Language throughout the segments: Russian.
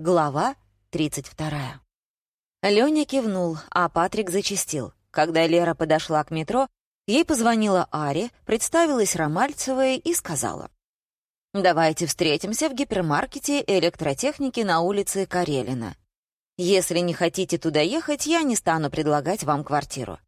Глава 32. Лёня кивнул, а Патрик зачастил. Когда Лера подошла к метро, ей позвонила Ари, представилась Ромальцевой и сказала. «Давайте встретимся в гипермаркете электротехники на улице Карелина. Если не хотите туда ехать, я не стану предлагать вам квартиру».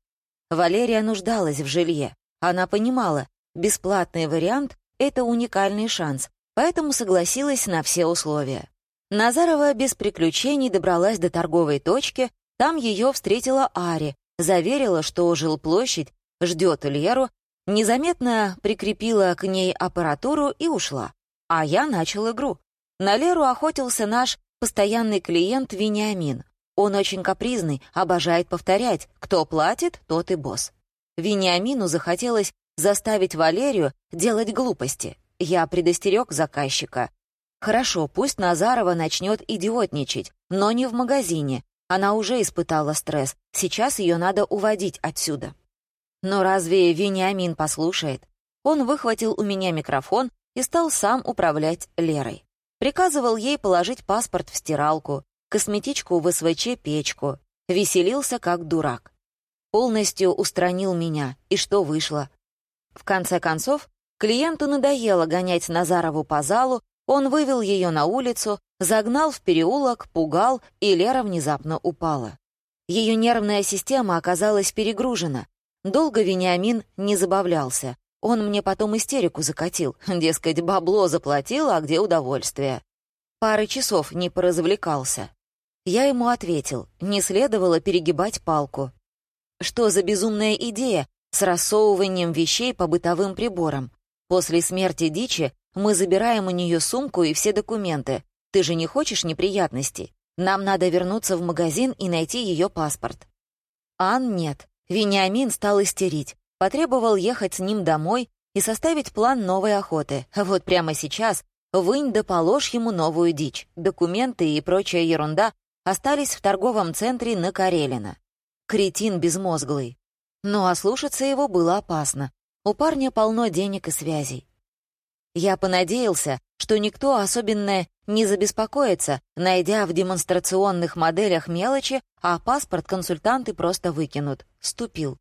Валерия нуждалась в жилье. Она понимала, бесплатный вариант — это уникальный шанс, поэтому согласилась на все условия. Назарова без приключений добралась до торговой точки, там ее встретила Ари, заверила, что жилплощадь ждет Леру, незаметно прикрепила к ней аппаратуру и ушла. А я начал игру. На Леру охотился наш постоянный клиент Вениамин. Он очень капризный, обожает повторять «кто платит, тот и босс». Вениамину захотелось заставить Валерию делать глупости. Я предостерег заказчика. Хорошо, пусть Назарова начнет идиотничать, но не в магазине. Она уже испытала стресс, сейчас ее надо уводить отсюда. Но разве Вениамин послушает? Он выхватил у меня микрофон и стал сам управлять Лерой. Приказывал ей положить паспорт в стиралку, косметичку в СВЧ-печку. Веселился как дурак. Полностью устранил меня, и что вышло? В конце концов, клиенту надоело гонять Назарову по залу, он вывел ее на улицу, загнал в переулок, пугал, и Лера внезапно упала. Ее нервная система оказалась перегружена. Долго Вениамин не забавлялся. Он мне потом истерику закатил. Дескать, бабло заплатил, а где удовольствие? Пары часов не поразвлекался. Я ему ответил, не следовало перегибать палку. Что за безумная идея с рассовыванием вещей по бытовым приборам? После смерти дичи мы забираем у нее сумку и все документы. Ты же не хочешь неприятностей? Нам надо вернуться в магазин и найти ее паспорт». Ан нет. Вениамин стал истерить. Потребовал ехать с ним домой и составить план новой охоты. Вот прямо сейчас вынь да положь ему новую дичь. Документы и прочая ерунда остались в торговом центре на Карелина. Кретин безмозглый. Но ослушаться его было опасно. У парня полно денег и связей. Я понадеялся, что никто особенно не забеспокоится, найдя в демонстрационных моделях мелочи, а паспорт консультанты просто выкинут. Ступил.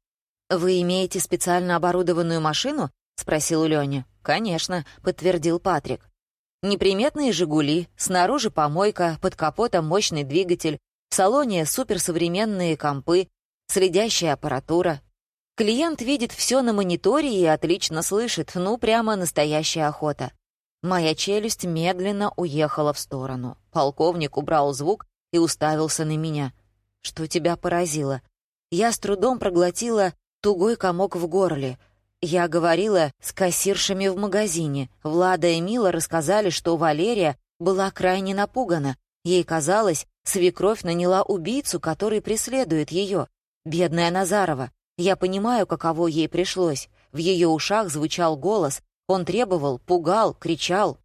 «Вы имеете специально оборудованную машину?» — спросил Лёня. «Конечно», — подтвердил Патрик. Неприметные «Жигули», снаружи помойка, под капотом мощный двигатель, в салоне суперсовременные компы, следящая аппаратура, Клиент видит все на мониторе и отлично слышит, ну, прямо настоящая охота. Моя челюсть медленно уехала в сторону. Полковник убрал звук и уставился на меня. «Что тебя поразило?» Я с трудом проглотила тугой комок в горле. Я говорила с кассиршами в магазине. Влада и Мила рассказали, что Валерия была крайне напугана. Ей казалось, свекровь наняла убийцу, который преследует ее. Бедная Назарова. Я понимаю, каково ей пришлось. В ее ушах звучал голос. Он требовал, пугал, кричал.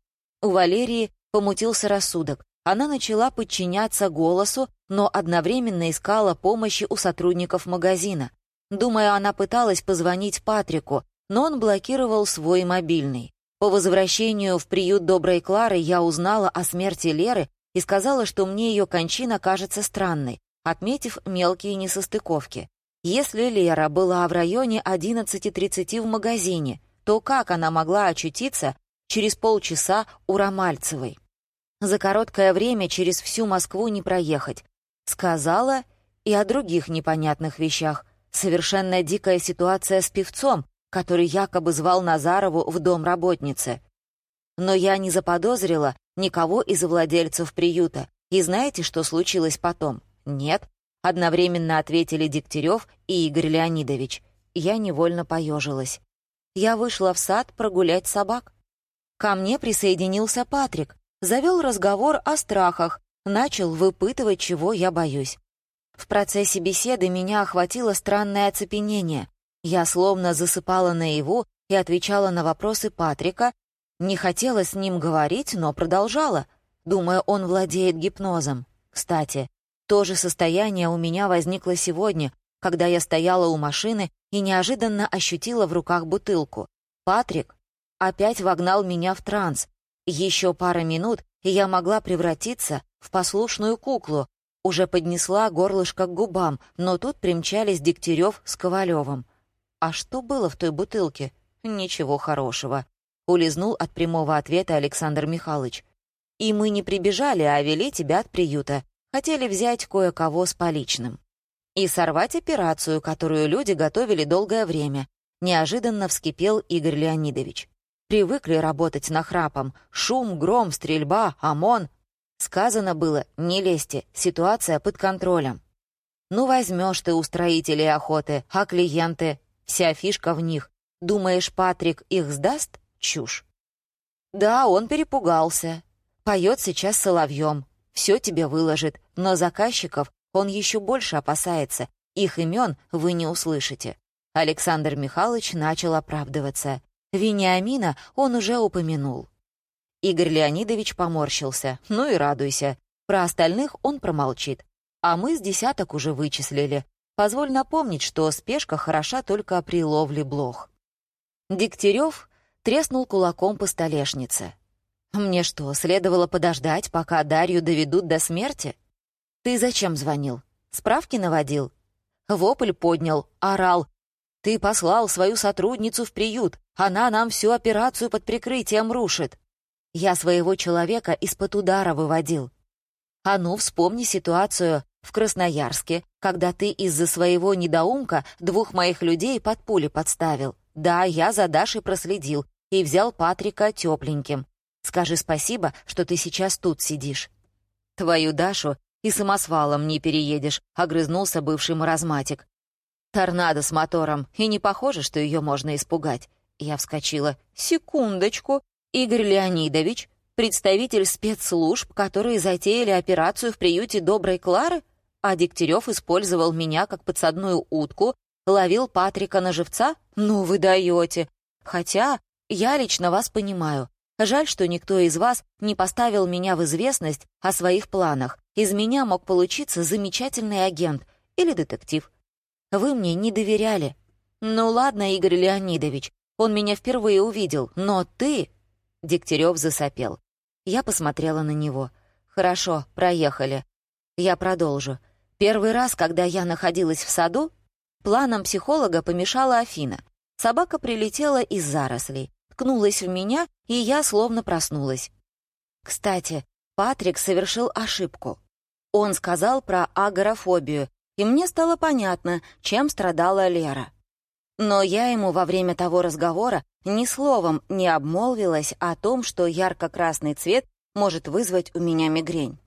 У Валерии помутился рассудок. Она начала подчиняться голосу, но одновременно искала помощи у сотрудников магазина. Думаю, она пыталась позвонить Патрику, но он блокировал свой мобильный. По возвращению в приют Доброй Клары я узнала о смерти Леры и сказала, что мне ее кончина кажется странной, отметив мелкие несостыковки. Если Лера была в районе 11.30 в магазине, то как она могла очутиться через полчаса у Ромальцевой? За короткое время через всю Москву не проехать. Сказала и о других непонятных вещах. Совершенно дикая ситуация с певцом, который якобы звал Назарову в дом работницы. Но я не заподозрила никого из владельцев приюта. И знаете, что случилось потом? Нет, Одновременно ответили Дегтярев и Игорь Леонидович. Я невольно поежилась. Я вышла в сад прогулять собак. Ко мне присоединился Патрик, завел разговор о страхах, начал выпытывать, чего я боюсь. В процессе беседы меня охватило странное оцепенение. Я словно засыпала наяву и отвечала на вопросы Патрика, не хотела с ним говорить, но продолжала, думая, он владеет гипнозом. Кстати, то же состояние у меня возникло сегодня, когда я стояла у машины и неожиданно ощутила в руках бутылку. Патрик опять вогнал меня в транс. Еще пара минут, и я могла превратиться в послушную куклу, уже поднесла горлышко к губам, но тут примчались Дегтярев с Ковалевым. А что было в той бутылке? Ничего хорошего. Улизнул от прямого ответа Александр Михайлович. И мы не прибежали, а вели тебя от приюта. Хотели взять кое-кого с поличным. И сорвать операцию, которую люди готовили долгое время. Неожиданно вскипел Игорь Леонидович. Привыкли работать нахрапом. Шум, гром, стрельба, ОМОН. Сказано было, не лезьте, ситуация под контролем. Ну возьмешь ты у строителей охоты, а клиенты? Вся фишка в них. Думаешь, Патрик их сдаст? Чушь. Да, он перепугался. Поет сейчас соловьем. Все тебе выложит, но заказчиков он еще больше опасается. Их имен вы не услышите. Александр Михайлович начал оправдываться. Вениамина он уже упомянул. Игорь Леонидович поморщился. Ну и радуйся. Про остальных он промолчит. А мы с десяток уже вычислили. Позволь напомнить, что спешка хороша только при ловле блох. Дегтярев треснул кулаком по столешнице. «Мне что, следовало подождать, пока Дарью доведут до смерти? Ты зачем звонил? Справки наводил?» Вопль поднял, орал. «Ты послал свою сотрудницу в приют. Она нам всю операцию под прикрытием рушит. Я своего человека из-под удара выводил. А ну, вспомни ситуацию в Красноярске, когда ты из-за своего недоумка двух моих людей под пули подставил. Да, я за Дашей проследил и взял Патрика тепленьким. Скажи спасибо, что ты сейчас тут сидишь. Твою Дашу и самосвалом не переедешь, огрызнулся бывший маразматик. Торнадо с мотором, и не похоже, что ее можно испугать. Я вскочила. «Секундочку, Игорь Леонидович, представитель спецслужб, которые затеяли операцию в приюте Доброй Клары, а Дегтярев использовал меня как подсадную утку, ловил Патрика на живца? Ну вы даете. Хотя я лично вас понимаю. Жаль, что никто из вас не поставил меня в известность о своих планах. Из меня мог получиться замечательный агент или детектив. Вы мне не доверяли. Ну ладно, Игорь Леонидович, он меня впервые увидел, но ты Дегтярев засопел. Я посмотрела на него. «Хорошо, проехали. Я продолжу. Первый раз, когда я находилась в саду, планом психолога помешала Афина. Собака прилетела из зарослей, ткнулась в меня, и я словно проснулась. Кстати, Патрик совершил ошибку. Он сказал про агорафобию, и мне стало понятно, чем страдала Лера. Но я ему во время того разговора ни словом не обмолвилась о том, что ярко-красный цвет может вызвать у меня мигрень.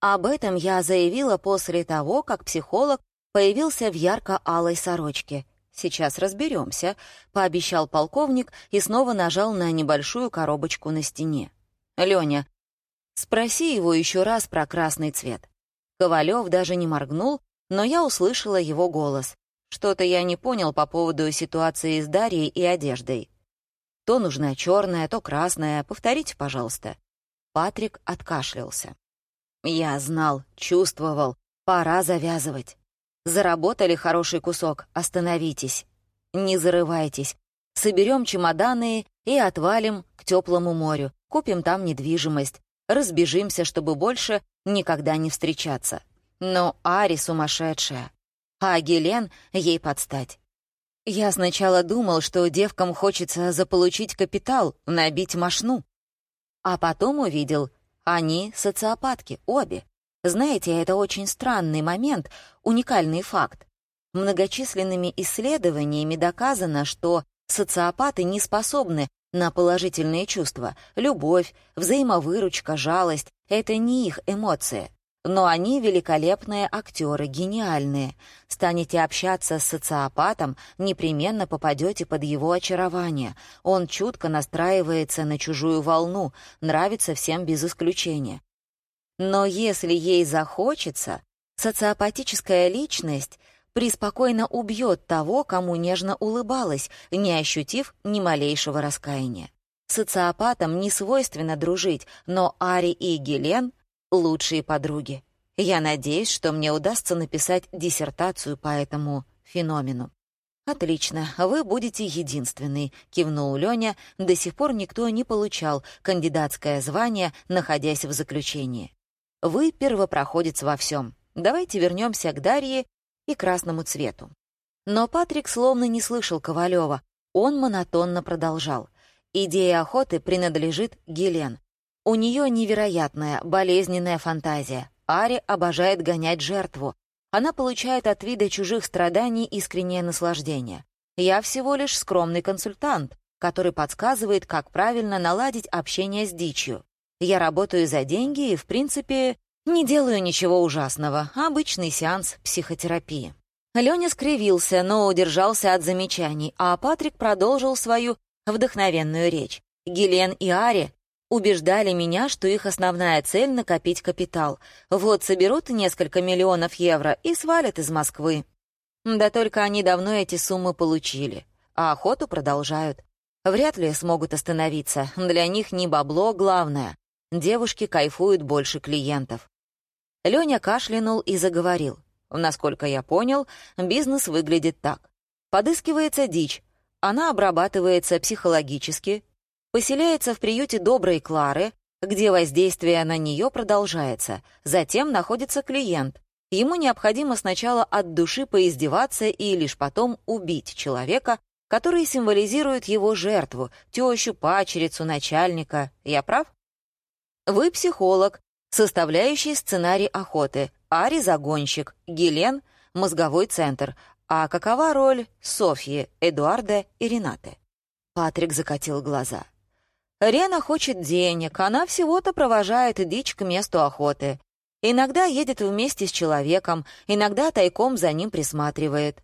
Об этом я заявила после того, как психолог появился в ярко-алой сорочке. «Сейчас разберемся», — пообещал полковник и снова нажал на небольшую коробочку на стене. «Лёня, спроси его еще раз про красный цвет». Ковалев даже не моргнул, но я услышала его голос. Что-то я не понял по поводу ситуации с Дарьей и одеждой. То нужна черная, то красная. Повторите, пожалуйста». Патрик откашлялся. «Я знал, чувствовал. Пора завязывать. Заработали хороший кусок. Остановитесь. Не зарывайтесь. Соберем чемоданы и отвалим к теплому морю. Купим там недвижимость. Разбежимся, чтобы больше никогда не встречаться. Но Ари сумасшедшая. А Гелен ей подстать. Я сначала думал, что девкам хочется заполучить капитал, набить мошну. А потом увидел, они социопатки, обе. Знаете, это очень странный момент, уникальный факт. Многочисленными исследованиями доказано, что социопаты не способны на положительные чувства. Любовь, взаимовыручка, жалость — это не их эмоции. Но они великолепные актеры, гениальные. Станете общаться с социопатом, непременно попадете под его очарование. Он чутко настраивается на чужую волну, нравится всем без исключения. Но если ей захочется, социопатическая личность преспокойно убьет того, кому нежно улыбалась, не ощутив ни малейшего раскаяния. Социопатам не свойственно дружить, но Ари и Гелен лучшие подруги. Я надеюсь, что мне удастся написать диссертацию по этому феномену. «Отлично, вы будете единственный», — кивнул Лёня. «До сих пор никто не получал кандидатское звание, находясь в заключении. Вы первопроходец во всем. Давайте вернемся к Дарье и красному цвету. Но Патрик словно не слышал Ковалева. Он монотонно продолжал. Идея охоты принадлежит Гелен. У нее невероятная, болезненная фантазия. Ари обожает гонять жертву. Она получает от вида чужих страданий искреннее наслаждение. Я всего лишь скромный консультант, который подсказывает, как правильно наладить общение с дичью. Я работаю за деньги и, в принципе, не делаю ничего ужасного. Обычный сеанс психотерапии. Лёня скривился, но удержался от замечаний, а Патрик продолжил свою вдохновенную речь. Гелен и Ари убеждали меня, что их основная цель — накопить капитал. Вот соберут несколько миллионов евро и свалят из Москвы. Да только они давно эти суммы получили, а охоту продолжают. Вряд ли смогут остановиться. Для них не бабло главное. Девушки кайфуют больше клиентов. Лёня кашлянул и заговорил. Насколько я понял, бизнес выглядит так. Подыскивается дичь. Она обрабатывается психологически, поселяется в приюте доброй Клары, где воздействие на нее продолжается. Затем находится клиент. Ему необходимо сначала от души поиздеваться и лишь потом убить человека, который символизирует его жертву, тещу, пачерицу, начальника. Я прав? Вы психолог, составляющий сценарий охоты, Ари — загонщик, Гелен — мозговой центр. А какова роль Софьи, Эдуарда и Ренаты? Патрик закатил глаза. Рена хочет денег, она всего-то провожает дичь к месту охоты. Иногда едет вместе с человеком, иногда тайком за ним присматривает.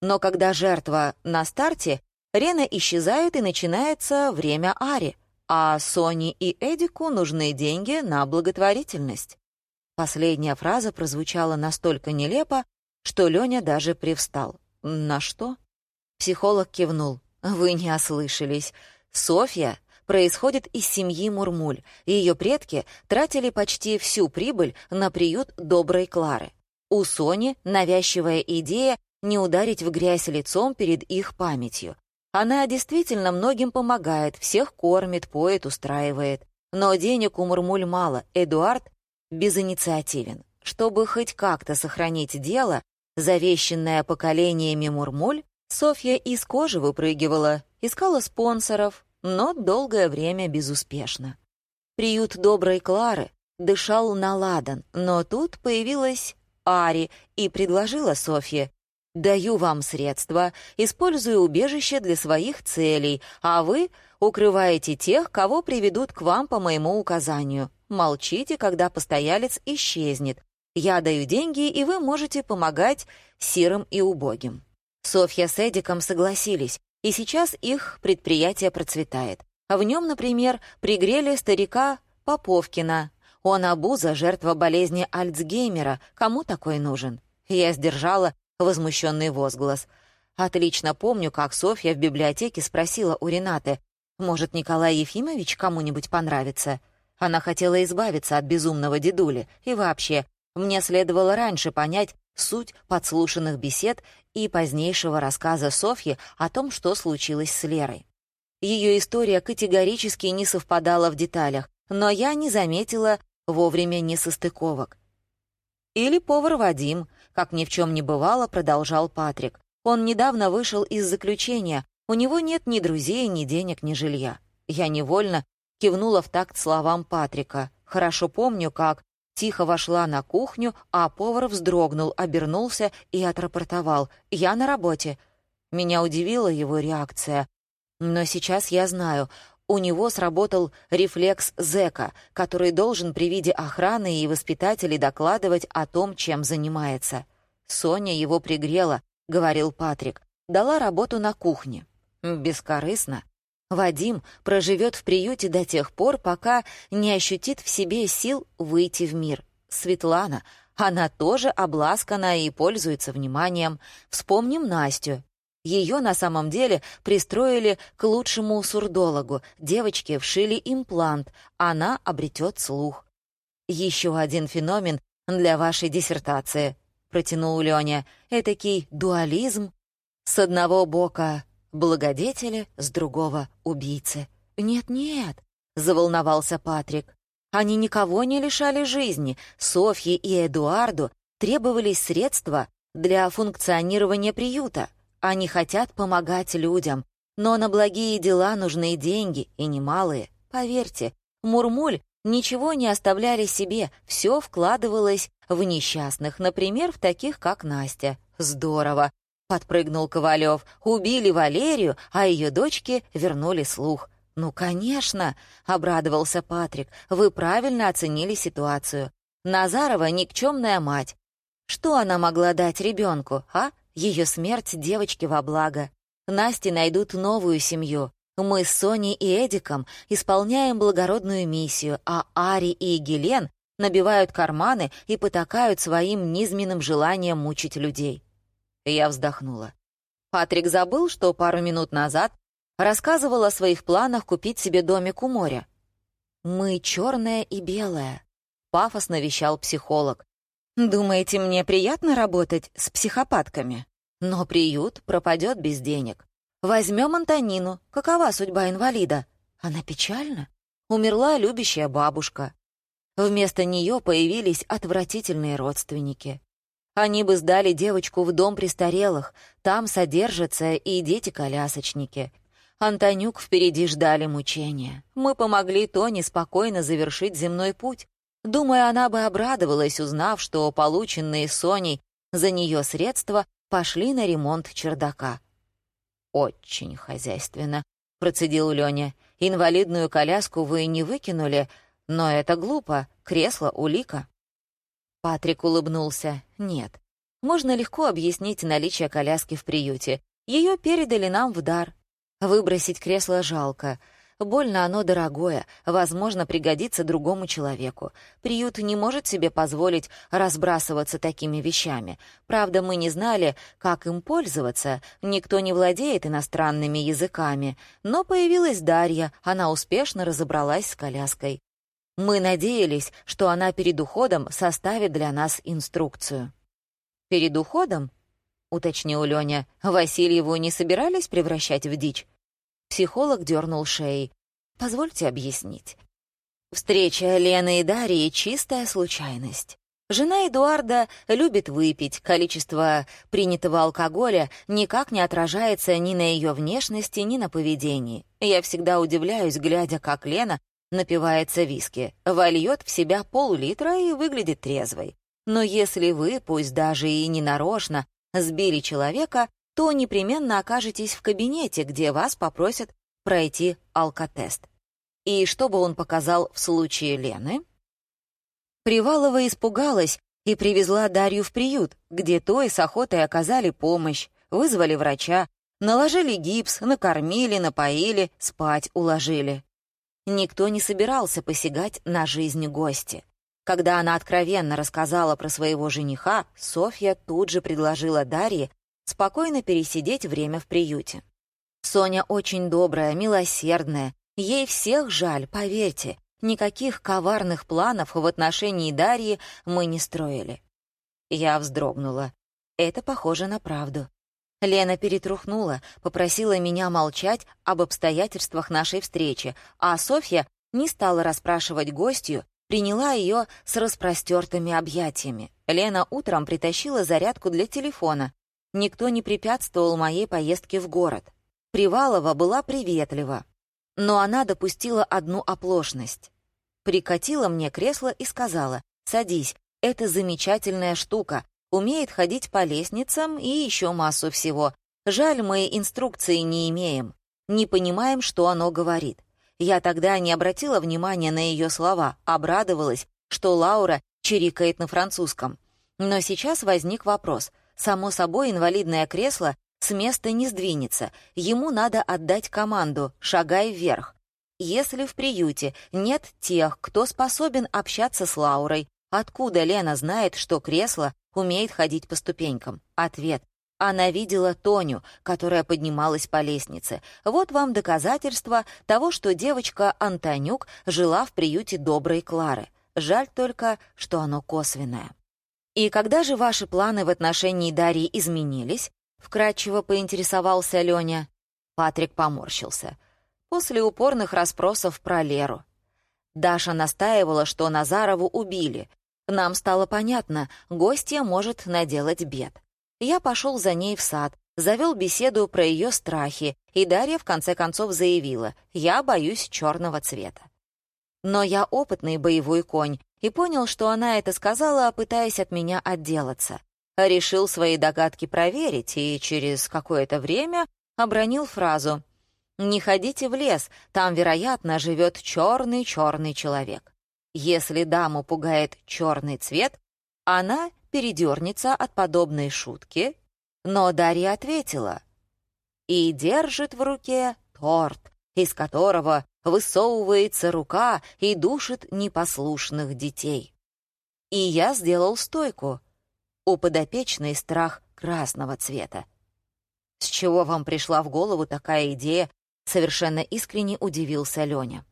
Но когда жертва на старте, Рена исчезает и начинается время Ари, а Сони и Эдику нужны деньги на благотворительность. Последняя фраза прозвучала настолько нелепо, что Лёня даже привстал. «На что?» Психолог кивнул. «Вы не ослышались. Софья происходит из семьи Мурмуль, и ее предки тратили почти всю прибыль на приют доброй Клары. У Сони навязчивая идея не ударить в грязь лицом перед их памятью. Она действительно многим помогает, всех кормит, поет, устраивает. Но денег у Мурмуль мало, Эдуард безинициативен. Чтобы хоть как-то сохранить дело, завещанное поколениями Мурмуль, Софья из кожи выпрыгивала, искала спонсоров, но долгое время безуспешно. Приют доброй Клары дышал на ладан, но тут появилась Ари и предложила Софье «Даю вам средства, использую убежище для своих целей, а вы укрываете тех, кого приведут к вам по моему указанию. Молчите, когда постоялец исчезнет. Я даю деньги, и вы можете помогать сирым и убогим». Софья с Эдиком согласились, и сейчас их предприятие процветает. В нем, например, пригрели старика Поповкина. Он обуза, жертва болезни Альцгеймера. Кому такой нужен? Я сдержала возмущенный возглас. Отлично помню, как Софья в библиотеке спросила у Ренаты, «Может, Николай Ефимович кому-нибудь понравится?» Она хотела избавиться от безумного дедули. И вообще, мне следовало раньше понять суть подслушанных бесед и позднейшего рассказа Софьи о том, что случилось с Лерой. Ее история категорически не совпадала в деталях, но я не заметила вовремя несостыковок. Или повар Вадим, как ни в чем не бывало, продолжал Патрик. Он недавно вышел из заключения, у него нет ни друзей, ни денег, ни жилья. Я невольно кивнула в такт словам Патрика. Хорошо помню, как тихо вошла на кухню, а повар вздрогнул, обернулся и отрапортовал. «Я на работе». Меня удивила его реакция. Но сейчас я знаю, у него сработал рефлекс зэка, который должен при виде охраны и воспитателей докладывать о том, чем занимается. «Соня его пригрела», — говорил Патрик. «Дала работу на кухне». Бескорыстно. Вадим проживет в приюте до тех пор, пока не ощутит в себе сил выйти в мир. Светлана, она тоже обласкана и пользуется вниманием. Вспомним Настю. Ее на самом деле пристроили к лучшему сурдологу. Девочке вшили имплант, она обретет слух. «Еще один феномен для вашей диссертации», — протянул Леня. «Этакий дуализм. С одного бока благодетели, с другого — убийцы. «Нет-нет», — заволновался Патрик. Они никого не лишали жизни. Софье и Эдуарду требовались средства для функционирования приюта. Они хотят помогать людям, но на благие дела нужны деньги, и немалые. Поверьте, Мурмуль ничего не оставляли себе, все вкладывалось в несчастных, например, в таких, как Настя. Здорово, подпрыгнул Ковалев. Убили Валерию, а ее дочке вернули слух. «Ну, конечно!» — обрадовался Патрик. «Вы правильно оценили ситуацию. Назарова — никчемная мать. Что она могла дать ребенку, а? Ее смерть девочке во благо. Насте найдут новую семью. Мы с Соней и Эдиком исполняем благородную миссию, а Ари и Гелен набивают карманы и потакают своим низменным желанием мучить людей. Я вздохнула. Патрик забыл, что пару минут назад рассказывал о своих планах купить себе домик у моря. «Мы черное и белое», — пафосно вещал психолог. «Думаете, мне приятно работать с психопатками? Но приют пропадет без денег. Возьмем Антонину. Какова судьба инвалида? Она печальна. Умерла любящая бабушка. Вместо нее появились отвратительные родственники. Они бы сдали девочку в дом престарелых, там содержатся и дети-колясочники. Антонюк впереди ждали мучения. Мы помогли Тоне спокойно завершить земной путь. Думаю, она бы обрадовалась, узнав, что полученные Соней за нее средства пошли на ремонт чердака. «Очень хозяйственно», — процедил Лёня. «Инвалидную коляску вы не выкинули, но это глупо, кресло — улика». Патрик улыбнулся. «Нет. Можно легко объяснить наличие коляски в приюте. Ее передали нам в дар. Выбросить кресло жалко. Больно оно дорогое, возможно, пригодится другому человеку. Приют не может себе позволить разбрасываться такими вещами. Правда, мы не знали, как им пользоваться, никто не владеет иностранными языками. Но появилась Дарья, она успешно разобралась с коляской. Мы надеялись, что она перед уходом составит для нас инструкцию. «Перед уходом?» — уточнил Лёня. «Васильеву не собирались превращать в дичь?» Психолог дернул шеей. «Позвольте объяснить. Встреча Лены и Дарьи — чистая случайность. Жена Эдуарда любит выпить, количество принятого алкоголя никак не отражается ни на ее внешности, ни на поведении. Я всегда удивляюсь, глядя, как Лена напивается виски, вольет в себя пол-литра и выглядит трезвой. Но если вы, пусть даже и не нарочно, сбили человека, то непременно окажетесь в кабинете, где вас попросят пройти алкотест. И что бы он показал в случае Лены? Привалова испугалась и привезла Дарью в приют, где той с охотой оказали помощь, вызвали врача, наложили гипс, накормили, напоили, спать уложили. Никто не собирался посягать на жизнь гостя. Когда она откровенно рассказала про своего жениха, Софья тут же предложила Дарье спокойно пересидеть время в приюте. Соня очень добрая, милосердная, ей всех жаль, поверьте, никаких коварных планов в отношении Дарьи мы не строили. Я вздрогнула. Это похоже на правду. Лена перетрухнула, попросила меня молчать об обстоятельствах нашей встречи, а Софья не стала расспрашивать гостью, приняла ее с распростертыми объятиями. Лена утром притащила зарядку для телефона, Никто не препятствовал моей поездке в город. Привалова была приветлива, но она допустила одну оплошность. Прикатила мне кресло и сказала, «Садись, это замечательная штука, умеет ходить по лестницам и еще массу всего. Жаль, мы инструкции не имеем, не понимаем, что оно говорит». Я тогда не обратила внимания на ее слова, обрадовалась, что Лаура чирикает на французском. Но сейчас возник вопрос — Само собой, инвалидное кресло с места не сдвинется. Ему надо отдать команду «шагай вверх». Если в приюте нет тех, кто способен общаться с Лаурой, откуда Лена знает, что кресло умеет ходить по ступенькам? Ответ. Она видела Тоню, которая поднималась по лестнице. Вот вам доказательство того, что девочка Антонюк жила в приюте доброй Клары. Жаль только, что оно косвенное. «И когда же ваши планы в отношении Дарьи изменились?» — вкратчиво поинтересовался Лёня. Патрик поморщился. После упорных расспросов про Леру. Даша настаивала, что Назарову убили. Нам стало понятно, гостья может наделать бед. Я пошел за ней в сад, завел беседу про ее страхи, и Дарья в конце концов заявила, «Я боюсь черного цвета». Но я опытный боевой конь и понял, что она это сказала, пытаясь от меня отделаться. Решил свои догадки проверить и через какое-то время обронил фразу «Не ходите в лес, там, вероятно, живет черный-черный человек». Если даму пугает черный цвет, она передернется от подобной шутки, но Дарья ответила и держит в руке торт, из которого высовывается рука и душит непослушных детей. И я сделал стойку. У подопечной страх красного цвета. С чего вам пришла в голову такая идея? Совершенно искренне удивился Лёня.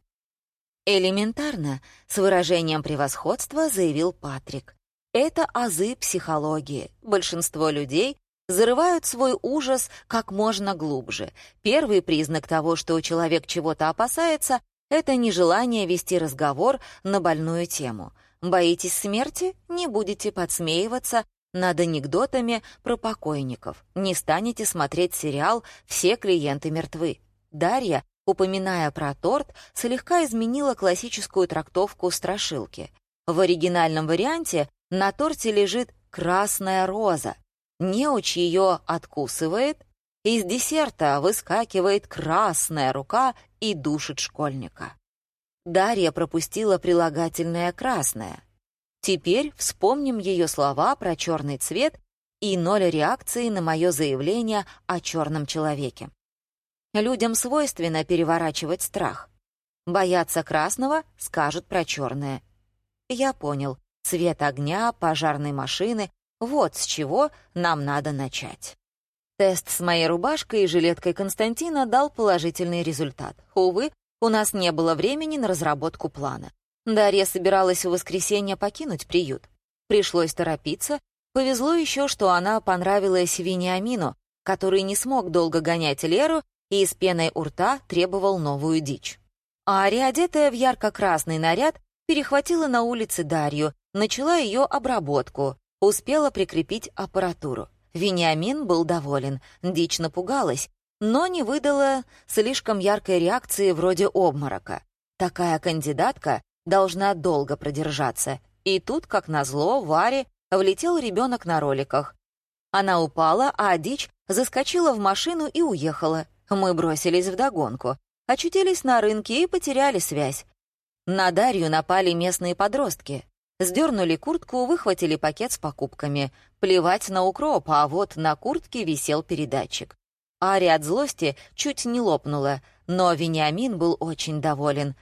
Элементарно, с выражением превосходства заявил Патрик. Это азы психологии. Большинство людей зарывают свой ужас как можно глубже. Первый признак того, что человек чего-то опасается, это нежелание вести разговор на больную тему. Боитесь смерти? Не будете подсмеиваться над анекдотами про покойников. Не станете смотреть сериал «Все клиенты мертвы». Дарья, упоминая про торт, слегка изменила классическую трактовку страшилки. В оригинальном варианте на торте лежит красная роза, Неуч ее откусывает, из десерта выскакивает красная рука и душит школьника. Дарья пропустила прилагательное «красное». Теперь вспомним ее слова про черный цвет и ноль реакции на мое заявление о черном человеке. Людям свойственно переворачивать страх. Бояться красного скажут про черное. Я понял. Цвет огня, пожарной машины, вот с чего нам надо начать. Тест с моей рубашкой и жилеткой Константина дал положительный результат. Увы, у нас не было времени на разработку плана. Дарья собиралась в воскресенье покинуть приют. Пришлось торопиться. Повезло еще, что она понравилась Вениамину, который не смог долго гонять Леру и с пеной у рта требовал новую дичь. Ари, одетая в ярко-красный наряд, перехватила на улице Дарью, начала ее обработку, успела прикрепить аппаратуру. Вениамин был доволен, дичь напугалась, но не выдала слишком яркой реакции вроде обморока. Такая кандидатка должна долго продержаться. И тут, как назло, Варе влетел ребенок на роликах. Она упала, а дичь заскочила в машину и уехала. Мы бросились вдогонку, очутились на рынке и потеряли связь. На Дарью напали местные подростки. Сдернули куртку, выхватили пакет с покупками. Плевать на укроп, а вот на куртке висел передатчик. Ари от злости чуть не лопнула, но Вениамин был очень доволен.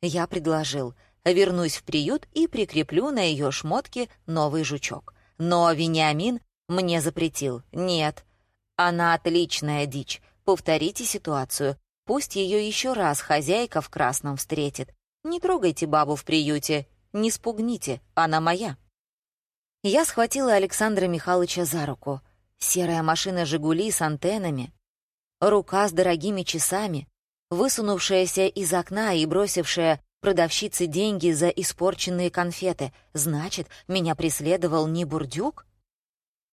Я предложил, вернусь в приют и прикреплю на ее шмотке новый жучок. Но Вениамин мне запретил. Нет, она отличная дичь. Повторите ситуацию. Пусть ее еще раз хозяйка в красном встретит. Не трогайте бабу в приюте, не спугните, она моя». Я схватила Александра Михайловича за руку. Серая машина «Жигули» с антеннами, рука с дорогими часами, высунувшаяся из окна и бросившая продавщице деньги за испорченные конфеты. Значит, меня преследовал не бурдюк?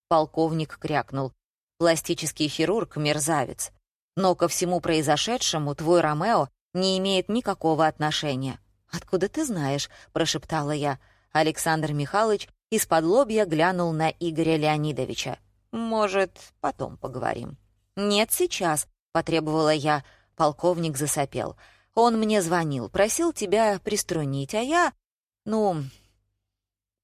Полковник крякнул. Пластический хирург — мерзавец. Но ко всему произошедшему твой Ромео не имеет никакого отношения. «Откуда ты знаешь?» — прошептала я. Александр Михайлович из-под лобья глянул на Игоря Леонидовича. «Может, потом поговорим». «Нет, сейчас», — потребовала я. Полковник засопел. «Он мне звонил, просил тебя приструнить, а я... Ну...»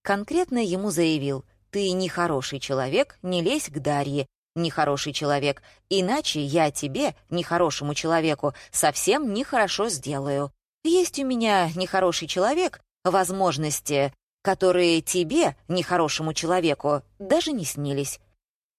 Конкретно ему заявил. «Ты нехороший человек, не лезь к Дарье, нехороший человек, иначе я тебе, нехорошему человеку, совсем нехорошо сделаю. Есть у меня нехороший человек, возможности, которые тебе, нехорошему человеку, даже не снились.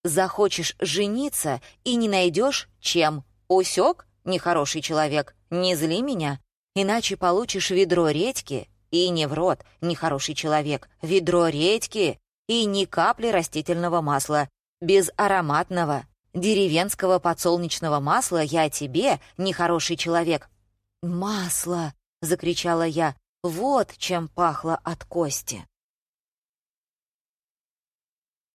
Захочешь жениться и не найдешь чем. Усек, нехороший человек, не зли меня, иначе получишь ведро редьки и не в рот, нехороший человек, ведро редьки и ни капли растительного масла, без ароматного, деревенского подсолнечного масла я тебе, нехороший человек, «Масло!» — закричала я. Вот чем пахло от кости.